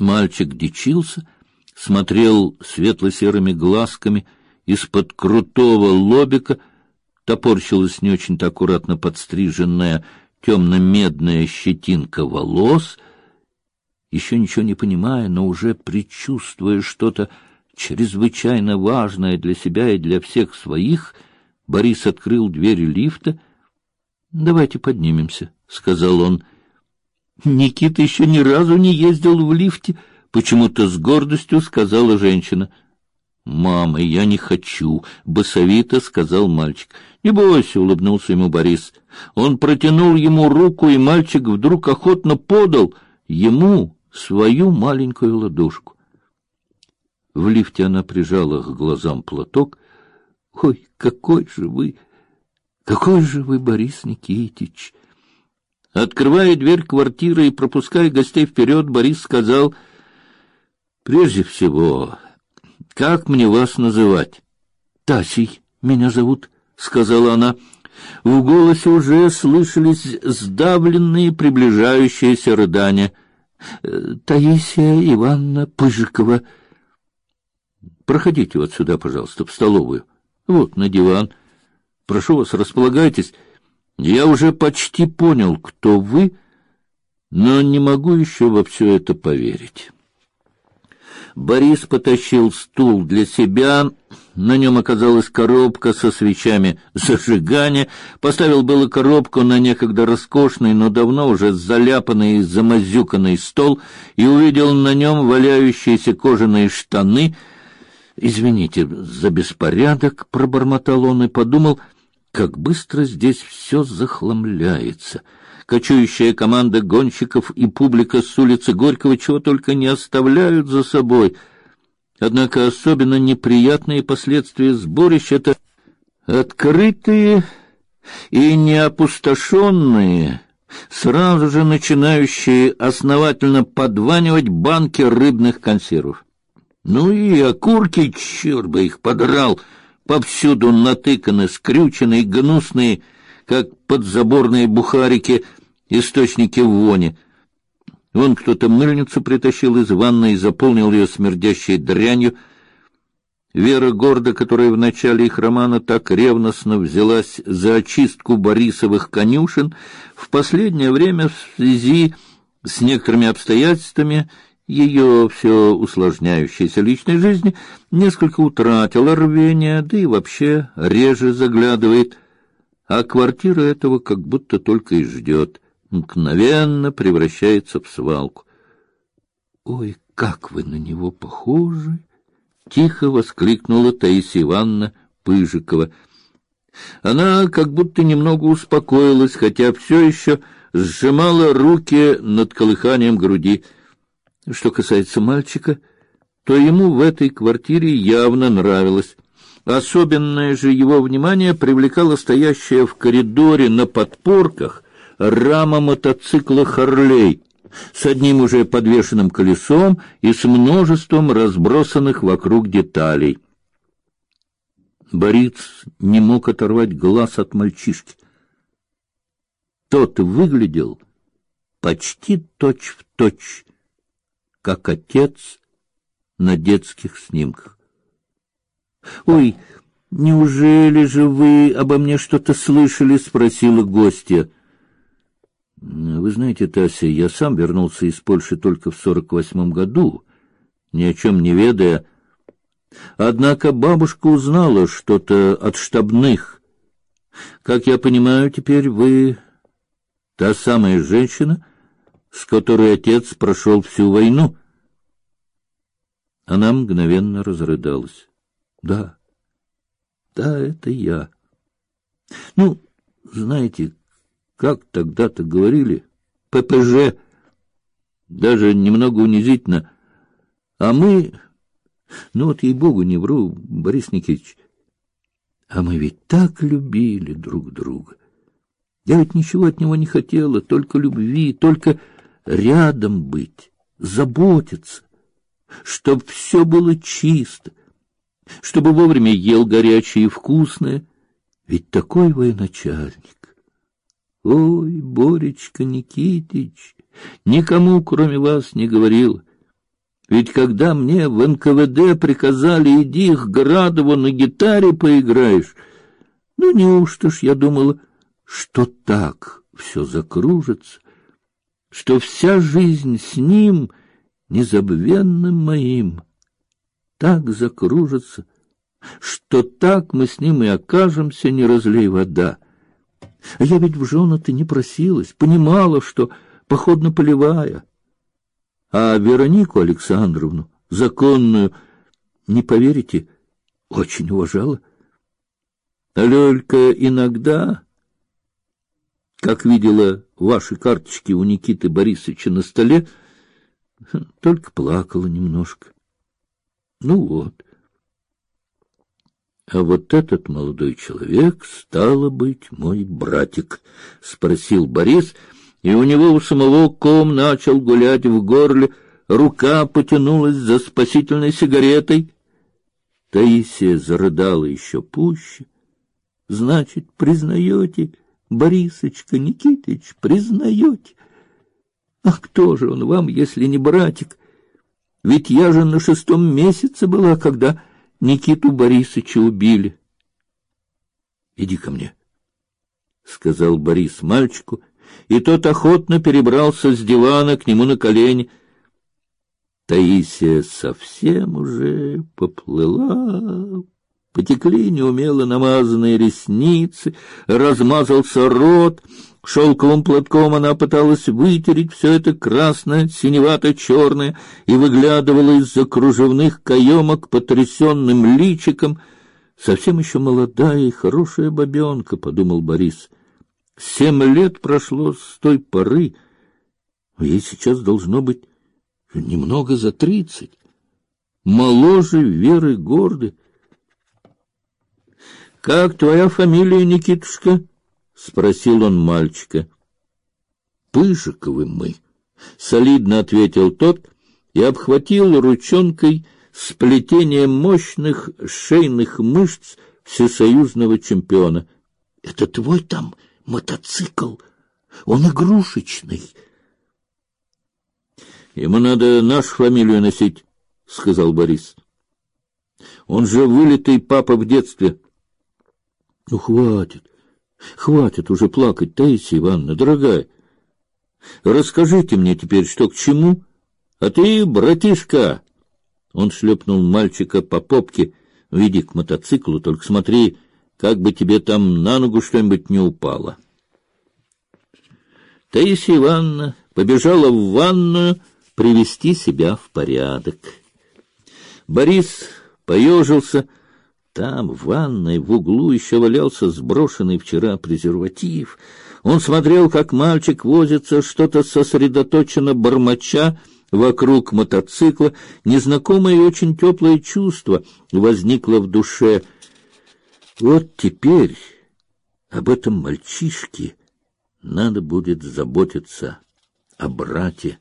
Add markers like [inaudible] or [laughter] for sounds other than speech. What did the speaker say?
Мальчик дичился, смотрел светло-серыми глазками из-под крутого лобика, топорщилась не очень-то аккуратно подстриженная темно-медная щетинка волос. Еще ничего не понимая, но уже предчувствуя что-то чрезвычайно важное для себя и для всех своих, Борис открыл дверь лифта. «Давайте поднимемся», — сказал он. Никита еще ни разу не ездил в лифте, почему-то с гордостью сказала женщина. Мама, я не хочу, басовито сказал мальчик. Не бойся, улыбнулся ему Борис. Он протянул ему руку, и мальчик вдруг охотно подал ему свою маленькую ладошку. В лифте она прижала к глазам платок. Ой, какой же вы, какой же вы, Борис Никитич! Открывая дверь квартиры и пропуская гостей вперед, Борис сказал: "Прежде всего, как мне вас называть?" "Тасей меня зовут", сказала она. В голосе уже слышались сдавленные приближающиеся рыдания. «Э, Таисия Ивановна Пыжикова. Проходите вот сюда, пожалуйста, в столовую. Вот на диван. Прошу вас, располагайтесь. Я уже почти понял, кто вы, но не могу еще во все это поверить. Борис потащил стул для себя, на нем оказалась коробка со свечами зажигания, поставил было коробку на некогда роскошный, но давно уже заляпанный и замазюканный стол и увидел на нем валяющиеся кожаные штаны. «Извините за беспорядок», — пробормотал он и подумал — как быстро здесь все захламляется. Кочующая команда гонщиков и публика с улицы Горького чего только не оставляют за собой. Однако особенно неприятные последствия сборища это открытые и неопустошенные, сразу же начинающие основательно подванивать банки рыбных консервов. Ну и окурки, черт бы их подрал! — повсюду натыканы скрюченные, гнусные, как подзаборные бухарики, источники вони. Вон кто-то мыльницу притащил из ванной и заполнил ее смердящей дрянью. Вера Горда, которая в начале их романа так ревностно взялась за очистку Борисовых конюшен, в последнее время в связи с некоторыми обстоятельствами ее все усложняющейся личной жизни несколько утратила рвение, да и вообще реже заглядывает, а квартира этого как будто только и ждет, мгновенно превращается в свалку. Ой, как вы на него похожи! Тихо воскликнула Таисия Ивановна Пыжикова. Она как будто немного успокоилась, хотя все еще сжимала руки над колыханием груди. Что касается мальчика, то ему в этой квартире явно нравилось. Особенное же его внимание привлекала стоящая в коридоре на подпорках рама мотоцикла Харлей с одним уже подвешенным колесом и с множеством разбросанных вокруг деталей. Борис не мог оторвать глаз от мальчишки. Тот выглядел почти точь в точь как отец на детских снимках. Ой, неужели же вы обо мне что-то слышали, спросила гостья. Вы знаете, Тася, я сам вернулся из Польши только в сорок восьмом году, ни о чем не ведая. Однако бабушка узнала что-то от штабных. Как я понимаю, теперь вы та самая женщина, с которой отец прошел всю войну. Она мгновенно разрыдалась. Да, да, это я. Ну, знаете, как тогда-то говорили, ППЖ, даже немного унизительно. А мы, ну вот ей-богу не вру, Борис Никитич, а мы ведь так любили друг друга. Я ведь ничего от него не хотела, только любви, только рядом быть, заботиться, чтоб все было чисто, чтобы вовремя ел горячее и вкусное, ведь такой военачальник. Ой, Боречка Никитич, никому, кроме вас, не говорил. Ведь когда мне в НКВД приказали, иди к Градову на гитаре поиграешь, ну неужто ж я думала, что так все закружится, что вся жизнь с ним, незабвенным моим, так закружится, что так мы с ним и окажемся, не разлей вода. А я ведь в жены-то не просилась, понимала, что походно-полевая. А Веронику Александровну, законную, не поверите, очень уважала. Лёлька иногда, как видела ваши карточки у Никиты Борисовича на столе, [laughs] только плакала немножко. Ну вот. А вот этот молодой человек стало быть мой братик, спросил Борис, и у него у самого ком начал гулять в горле, рука потянулась за спасительной сигаретой. Таисия зарыдала еще пуще. Значит, признаете, Борисочка Никитич, признаете? А кто же он вам, если не братик? Ведь я же на шестом месяце была, когда Никиту Борисовича убили. Иди ко мне, сказал Борис мальчику, и тот охотно перебрался с дивана к нему на колени. Таисия совсем уже поплыла, потекли неумело намазанные ресницы, размазался рот. Шелковым платком она пыталась вытереть все это красное, синевато-черное и выглядывала из-за кружевных каемок потрясенным личиком. Совсем еще молодая и хорошая бабенка, — подумал Борис. Семь лет прошло с той поры. Ей сейчас должно быть немного за тридцать. Моложе Веры Горды. — Как твоя фамилия, Никитушка? спросил он мальчика. Пыжиковы мы, солидно ответил тот и обхватил ручонкой сплетение мощных шейных мышц всесоюзного чемпиона. Это твой там мотоцикл? Он игрушечный. Ему надо нашу фамилию носить, сказал Борис. Он же вылитый папа в детстве. Ну хватит. Хватит уже плакать, Таисия Ивановна, дорогая. Расскажите мне теперь, что к чему. А ты, братишка, он шлепнул мальчика по попке, веди к мотоциклу, только смотри, как бы тебе там на ногу что-нибудь не упало. Таисия Ивановна побежала в ванную привести себя в порядок. Борис поежился, там, в ванной, в углу еще валялся сброшенный вчера презерватив. Он смотрел, как мальчик возится, что-то сосредоточенно бормоча вокруг мотоцикла. Незнакомое и очень теплое чувство возникло в душе. Вот теперь об этом мальчишке надо будет заботиться о брате